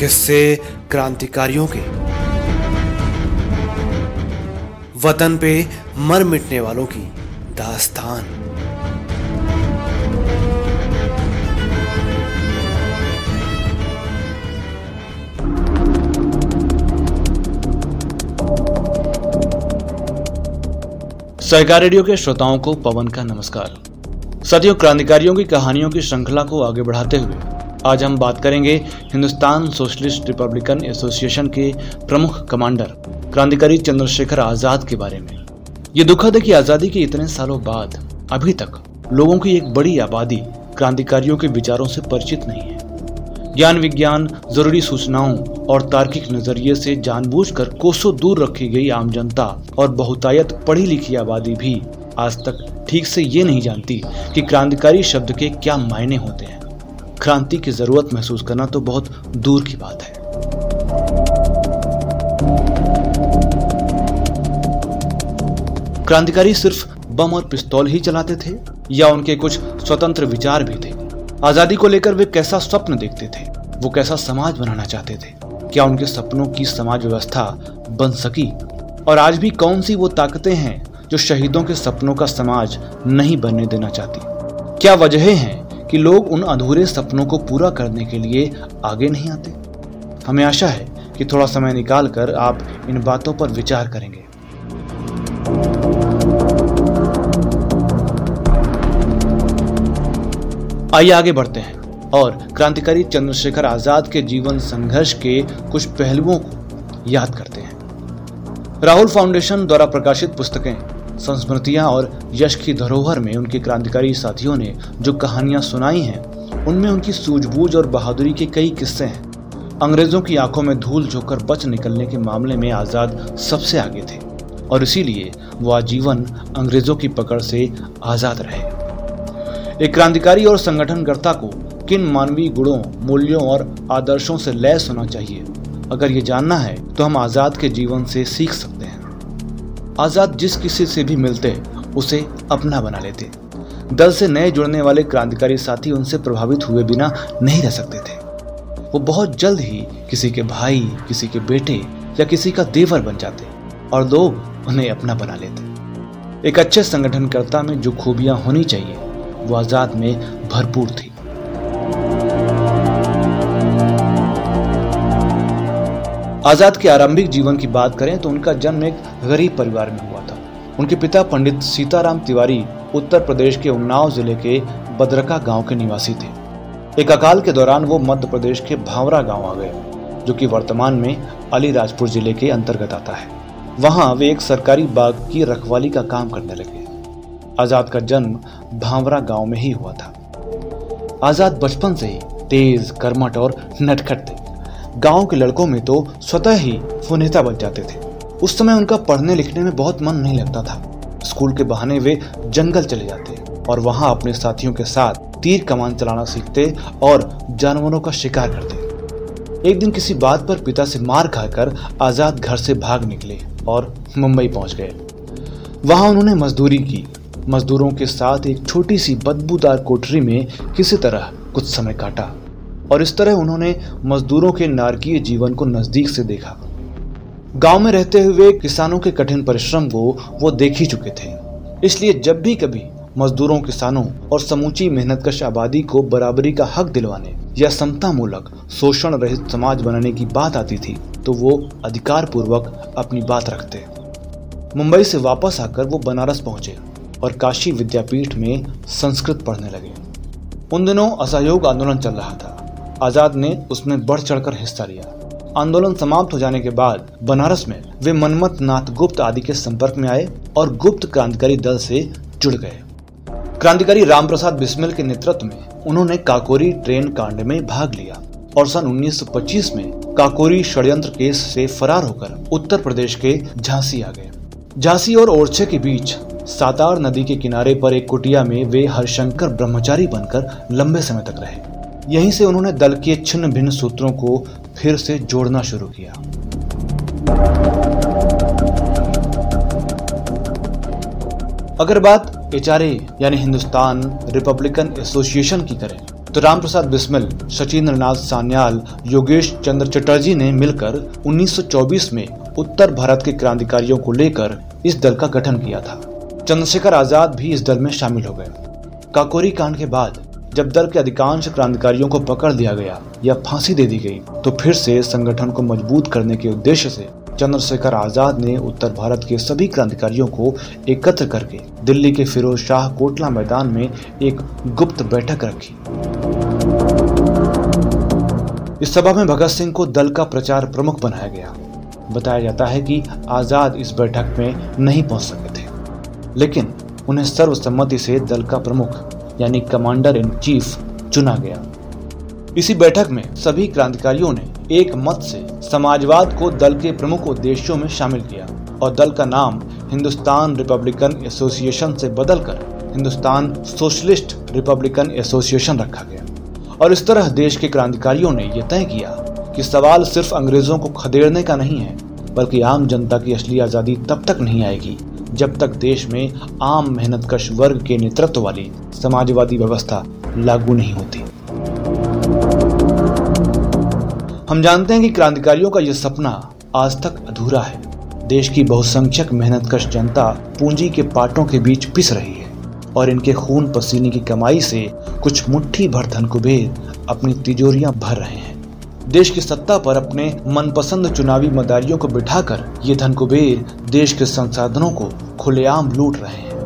किस्से क्रांतिकारियों के। वतन पे मर मिटने वालों की दास्तान। सहकार रेडियो के श्रोताओं को पवन का नमस्कार। सदियों क्रांतिकारियों की कहानियों की श्रृंखला को आगे बढ़ाते हुए आज हम बात करेंगे हिंदुस्तान सोशलिस्ट रिपब्लिकन एसोसिएशन के प्रमुख कमांडर, क्रांतिकारी चंद्रशेखर आज़ाद के बारे में। ये दुखद है कि आज़ादी के इतने सालों बाद, अभी तक, लोगों की एक बड़ी आबादी क्रांतिकारियों के विचारों से परिचित नहीं है। ज्ञान विज्ञान, ज़रूरी सूचनाओं और तार्किक नज़रिए से जानबूझकर कोसों दूर रखी गई आम जनता और बहुतायत पढ़ी लिखी आबादी भी आज तक ठीक से ये नहीं जानती कि क्रांतिकारी शब्द के क्या मायने होते हैं। क्रांति की ज़रूरत महसूस करना तो बहुत दूर की बात है। क्रांतिकारी सिर्फ़ बम और पिस्तौल ही चलाते थे, या उनके कुछ स्वतंत्र विचार भी थे? आज़ादी को लेकर वे कैसा स्वप्न देखते थे? वो कैसा समाज बनाना चाहते थे? क्या उनके सपनों की समाज व्यवस्था बन सकी? और आज भी कौन सी वो ताकतें हैं जो शहीदों के सपनों का समाज नहीं बनने देना चाहती? क्या वजह हैं? कि लोग उन अधूरे सपनों को पूरा करने के लिए आगे नहीं आते। हमें आशा है कि थोड़ा समय निकालकर आप इन बातों पर विचार करेंगे। आइए आगे बढ़ते हैं और क्रांतिकारी चंद्रशेखर आज़ाद के जीवन संघर्ष के कुछ पहलुओं को याद करते हैं। राहुल फाउंडेशन द्वारा प्रकाशित पुस्तकें संस्मृतियाँ और यश की धरोहर में उनके क्रांतिकारी साथियों ने जो कहानियाँ सुनाई हैं, उनमें उनकी सूझबूझ और बहादुरी के कई किस्से हैं। अंग्रेज़ों की आँखों में धूल झोंकर बच निकलने के मामले में आज़ाद सबसे आगे थे, और इसीलिए वो आजीवन अंग्रेज़ों की पकड़ से आज़ाद रहे। एक क्रांतिकारी और संगठनकर्ता को किन मानवीय गुणों, मूल्यों और आदर्शों से लैस होना चाहिए? अगर ये जानना है तो हम आज़ाद के जीवन से सीख सकते आज़ाद जिस किसी से भी मिलते उसे अपना बना लेते दल से नए जुड़ने वाले क्रांतिकारी साथी उनसे प्रभावित हुए बिना नहीं रह सकते थे। वो बहुत जल्द ही किसी के भाई, किसी के बेटे या किसी का देवर बन जाते और लोग उन्हें अपना बना लेते एक अच्छे संगठनकर्ता में जो खूबियाँ होनी चाहिए, वो आज़ाद में भरपूर थी। आज़ाद के आरंभिक जीवन की बात करें तो उनका जन्म एक गरीब परिवार में हुआ था। उनके पिता पंडित सीताराम तिवारी उत्तर प्रदेश के उन्नाव ज़िले के बदरका गाँव के निवासी थे। एक अकाल के दौरान वो मध्य प्रदेश के भावरा गाँव आ गए, जो कि वर्तमान में अलीराजपुर ज़िले के अंतर्गत आता है। वहाँ वे एक सरकारी बाग की रखवाली का काम करने लगे। आज़ाद का जन्म भावरा गाँव में ही हुआ था। आज़ाद बचपन से ही तेज, कर्मठ और नटखट थे। गाँव के लड़कों में तो स्वतः ही वो नेता बन जाते थे। उस समय उनका पढ़ने लिखने में बहुत मन नहीं लगता था। स्कूल के बहाने वे जंगल चले जाते और वहाँ अपने साथियों के साथ तीर कमान चलाना सीखते और जानवरों का शिकार करते। एक दिन किसी बात पर पिता से मार खाकर आज़ाद घर से भाग निकले और मुंबई पहुँच गए। वहाँ उन्होंने मजदूरी की। मजदूरों के साथ एक छोटी सी बदबूदार कोठरी में किसी तरह कुछ समय काटा। और इस तरह उन्होंने मजदूरों के नारकीय जीवन को नज़दीक से देखा। गाँव में रहते हुए किसानों के कठिन परिश्रम को वो देख ही चुके थे। इसलिए जब भी कभी मजदूरों, किसानों और समूची मेहनतकश आबादी को बराबरी का हक दिलवाने या समता मूलक शोषण रहित समाज बनाने की बात आती थी तो वो अधिकार पूर्वक अपनी बात रखते। मुंबई से वापस आकर वो बनारस पहुँचे और काशी विद्यापीठ में संस्कृत पढ़ने लगे। उन दिनों असहयोग आंदोलन चल रहा था। आज़ाद ने उसमें बढ़ चढ़कर हिस्सा लिया। आंदोलन समाप्त हो जाने के बाद बनारस में वे मनमत नाथ गुप्त आदि के संपर्क में आए और गुप्त क्रांतिकारी दल से जुड़ गए। क्रांतिकारी रामप्रसाद बिस्मिल के नेतृत्व में उन्होंने काकोरी ट्रेन कांड में भाग लिया और सन 1925 में काकोरी षड्यंत्र केस से फरार होकर उत्तर प्रदेश के झांसी आ गए। झांसी और ओरछे के बीच सातार नदी के किनारे पर एक कुटिया में वे हरशंकर ब्रह्मचारी बनकर लंबे समय तक रहे। यहीं से उन्होंने दल के छिन्न भिन्न सूत्रों को फिर से जोड़ना शुरू किया। अगर बात एच यानी हिंदुस्तान रिपब्लिकन एसोसिएशन की करें तो रामप्रसाद बिस्मिल सचिंद्र नाथ सान्याल, योगेश चंद्र चटर्जी ने मिलकर 1924 में उत्तर भारत के क्रांतिकारियों को लेकर इस दल का गठन किया था। चंद्रशेखर आज़ाद भी इस दल में शामिल हो गए। काकोरी कांड के बाद जब दल के अधिकांश क्रांतिकारियों को पकड़ लिया गया या फांसी दे दी गई तो फिर से संगठन को मज़बूत करने के उद्देश्य से चंद्रशेखर आज़ाद ने उत्तर भारत के सभी क्रांतिकारियों को एकत्र करके दिल्ली के फिरोज शाह कोटला मैदान में एक गुप्त बैठक रखी। इस सभा में भगत सिंह को दल का प्रचार प्रमुख बनाया गया। बताया जाता है कि आज़ाद इस बैठक में नहीं पहुँच सके थे, लेकिन उन्हें सर्वसम्मति से दल का प्रमुख यानी कमांडर इन चीफ चुना गया। इसी बैठक में सभी क्रांतिकारियों ने एक मत से समाजवाद को दल के प्रमुख उद्देश्यों में शामिल किया और दल का नाम हिंदुस्तान रिपब्लिकन एसोसिएशन से बदलकर हिंदुस्तान सोशलिस्ट रिपब्लिकन एसोसिएशन रखा गया। और इस तरह देश के क्रांतिकारियों ने यह तय किया कि सवाल सिर्फ़ अंग्रेज़ों को खदेड़ने का नहीं है, बल्कि आम जनता की असली आज़ादी तब तक नहीं आएगी जब तक देश में आम मेहनतकश वर्ग के नेतृत्व वाली समाजवादी व्यवस्था लागू नहीं होती। हम जानते हैं कि क्रांतिकारियों का यह सपना आज तक अधूरा है। देश की बहुसंख्यक मेहनतकश जनता पूंजी के पाटों के बीच पिस रही है और इनके खून पसीने की कमाई से कुछ मुट्ठी भर धन कुबेर अपनी तिजोरियाँ भर रहे हैं। देश की सत्ता पर अपने मनपसंद चुनावी मदारियों को बिठाकर ये धन कुबेर देश के संसाधनों को खुलेआम लूट रहे हैं।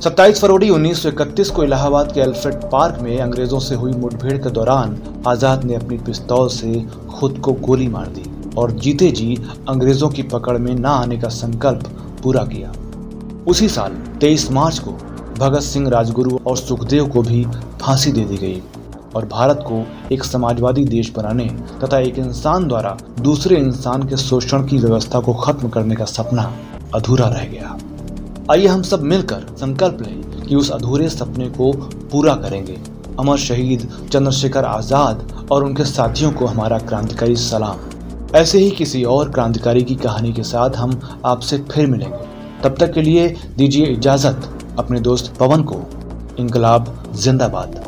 27 फरवरी 1931 को इलाहाबाद के अल्फ्रेड पार्क में अंग्रेज़ों से हुई मुठभेड़ के दौरान आज़ाद ने अपनी पिस्तौल से खुद को गोली मार दी और जीते जी अंग्रेज़ों की पकड़ में न आने का संकल्प पूरा किया। उसी साल 23 मार्च को भगत सिंह राजगुरु और सुखदेव को भी फांसी दे दी गई और भारत को एक समाजवादी देश बनाने तथा एक इंसान द्वारा दूसरे इंसान के शोषण की व्यवस्था को खत्म करने का सपना अधूरा रह गया। आइए हम सब मिलकर संकल्प लें कि उस अधूरे सपने को पूरा करेंगे। अमर शहीद चंद्रशेखर आज़ाद और उनके साथियों को हमारा क्रांतिकारी सलाम। ऐसे ही किसी और क्रांतिकारी की कहानी के साथ हम आपसे फिर मिलेंगे। तब तक के लिए दीजिए इजाज़त। अपने दोस्त पवन को इनकलाब जिंदाबाद।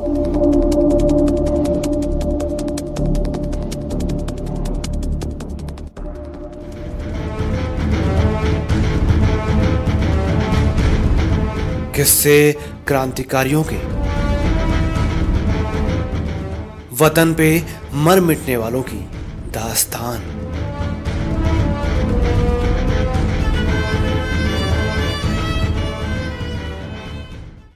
किस्से क्रांतिकारियों के। वतन पे मर मिटने वालों की दास्तान।